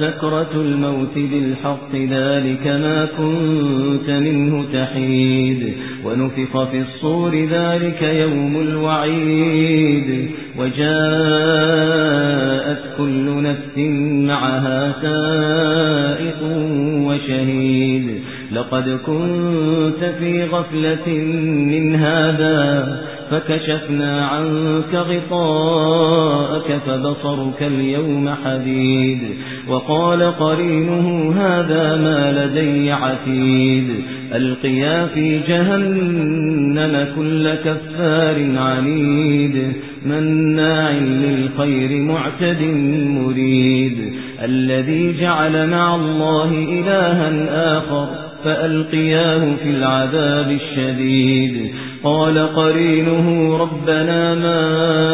سَكْرَةُ الْمَوْتِ بِالْحَقِّ ذَلِكَ مَا كُنتَ مِنْهُ تَحِيدُ. وَنُفِخَ فِي الصُّورِ ذَلِكَ يَوْمُ الْوَعِيدِ. وَجَاءَتْ كُلُّ نَفْسٍ مَعَهَا سَائِقٌ وَشَهِيدٌ. لَقَدْ كُنتَ فِي غَفْلَةٍ مِنْ هَذَا فكشفنا عنك غطاءك فبصرك اليوم حديد وقال قرينه هذا ما لدي عتيد القيا في جهنم كل كفار عنيد مناع للخير معتد مريد الذي جعل مع الله إلها آخر فألقياه في العذاب الشديد قال قرينه ربنا ما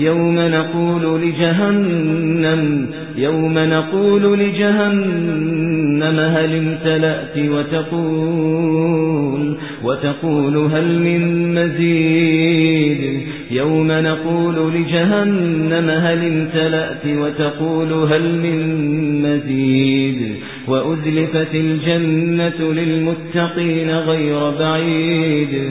يوم نقول لجهنم يوم نقول لجهنم هل امتلأت وتقول وتقول هل من مزيد؟ يوم نقول لجهنم هل امتلأت وتقول هل من مزيد؟ وأزلفت الجنة للمتقين غير بعيد.